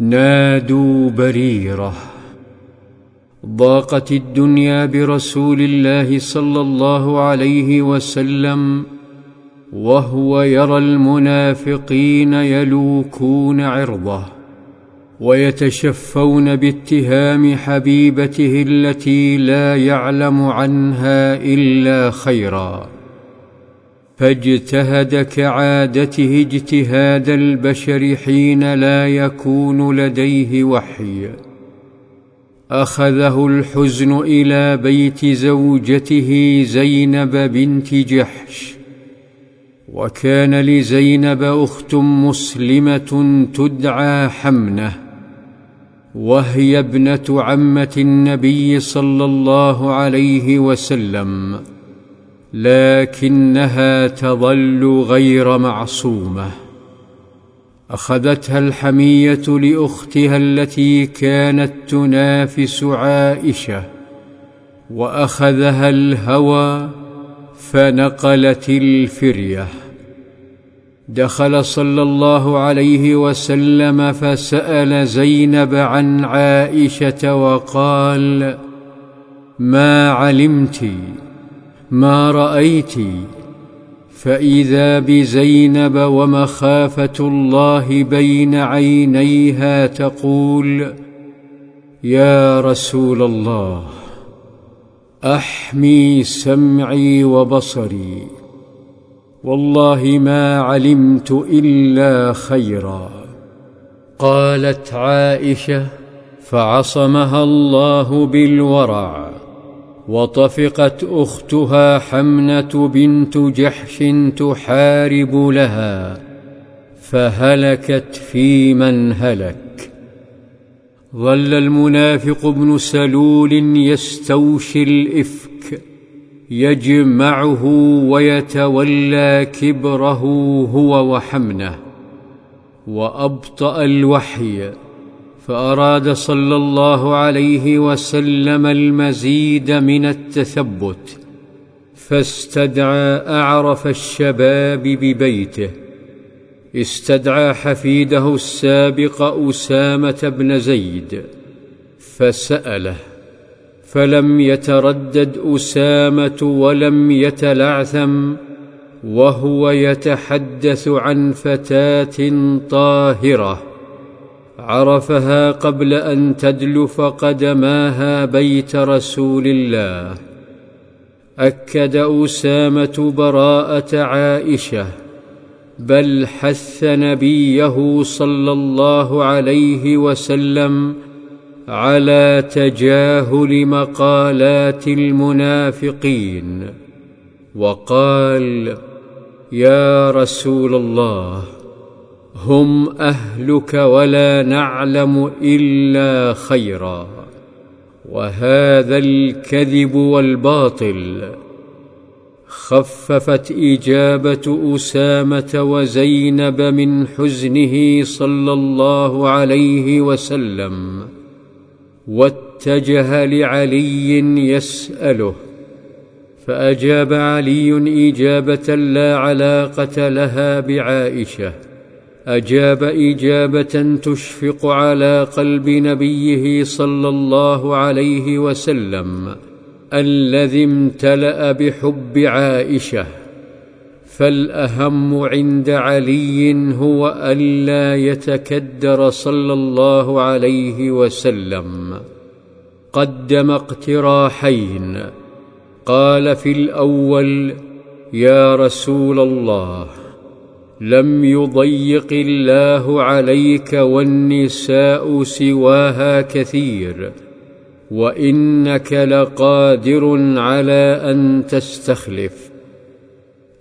نادوا بريرة. ضاقت الدنيا برسول الله صلى الله عليه وسلم وهو يرى المنافقين يلوكون عرضه ويتشفون باتهام حبيبته التي لا يعلم عنها إلا خيرا. فاجتهد كعادته اجتهاد البشر حين لا يكون لديه وحي. أخذه الحزن إلى بيت زوجته زينب بنت جحش. وكان لزينب أخت مسلمة تدعى حمنه. وهي ابنة عمة النبي صلى الله عليه وسلم. لكنها تظل غير معصومة. أخذتها الحمية لأختها التي كانت تنافس عائشة وأخذها الهوى فنقلت الفرية. دخل صلى الله عليه وسلم فسأل زينب عن عائشة وقال ما علمت ما رأيت فإذا بزينب ومخافة الله بين عينيها تقول يا رسول الله أحمي سمعي وبصري والله ما علمت إلا خيرا. قالت عائشة فعصمها الله بالورع. وطفقت أختها حمنة بنت جحش تحارب لها فهلكت في من هلك. ظل المنافق ابن سلول يستوشي الإفك يجمعه ويتولى كبره هو وحمنه وأبطأ الوحي. فأراد صلى الله عليه وسلم المزيد من التثبت فاستدعى أعرف الشباب ببيته. استدعى حفيده السابق أسامة بن زيد فسأله فلم يتردد أسامة ولم يتلعثم وهو يتحدث عن فتاة طاهرة. عرفها قبل أن تدلف قدماها بيت رسول الله. أكد أسامة براءة عائشة بل حث نبيه صلى الله عليه وسلم على تجاهل مقالات المنافقين وقال يا رسول الله هم أهلك ولا نعلم إلا خيرا. وهذا الكذب والباطل خففت إجابة أسامة وزينب من حزنه صلى الله عليه وسلم واتجه لعلي يسأله. فأجاب علي إجابة لا علاقة لها بعائشة. أجاب إجابة تشفق على قلب نبيه صلى الله عليه وسلم الذي امتلأ بحب عائشة فالأهم عند علي هو ألا يتكدر صلى الله عليه وسلم. قدم اقتراحين قال في الأول يا رسول الله لم يضيق الله عليك والنساء سواها كثير وإنك لقادر على أن تستخلف.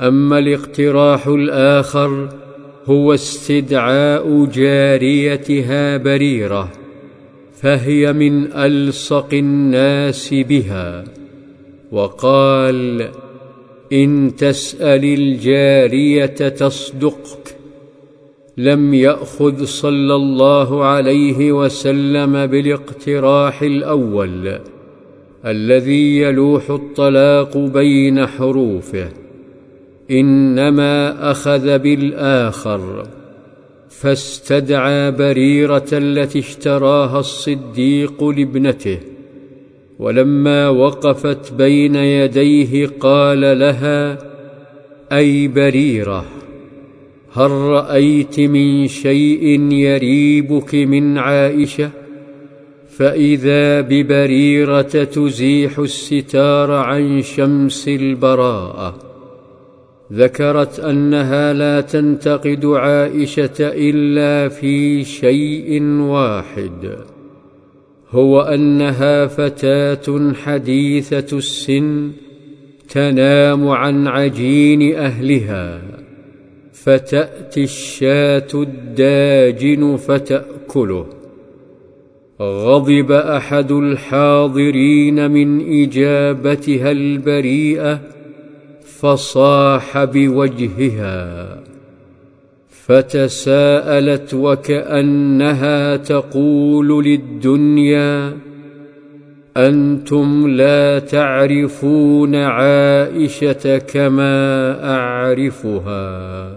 أما الاقتراح الآخر هو استدعاء جاريتها بريرة فهي من ألصق الناس بها وقال إن تسأل الجارية تصدقك. لم يأخذ صلى الله عليه وسلم بالاقتراح الأول الذي يلوح الطلاق بين حروفه. إنما أخذ بالآخر فاستدعى بريرة التي اشتراها الصديق لابنته. ولما وقفت بين يديه قال لها أي بريرة هل رأيت من شيء يريبك من عائشة؟ فإذا ببريرة تزيح الستار عن شمس البراءة. ذكرت أنها لا تنتقد عائشة إلا في شيء واحد. هو أنها فتاة حديثة السن تنام عن عجين أهلها فتأتي الشاة الداجن فتأكله. غضب أحد الحاضرين من إجابتها البريئة فصاح بوجهها. فتساءلت وكأنها تقول للدنيا أنتم لا تعرفون عائشة كما أعرفها.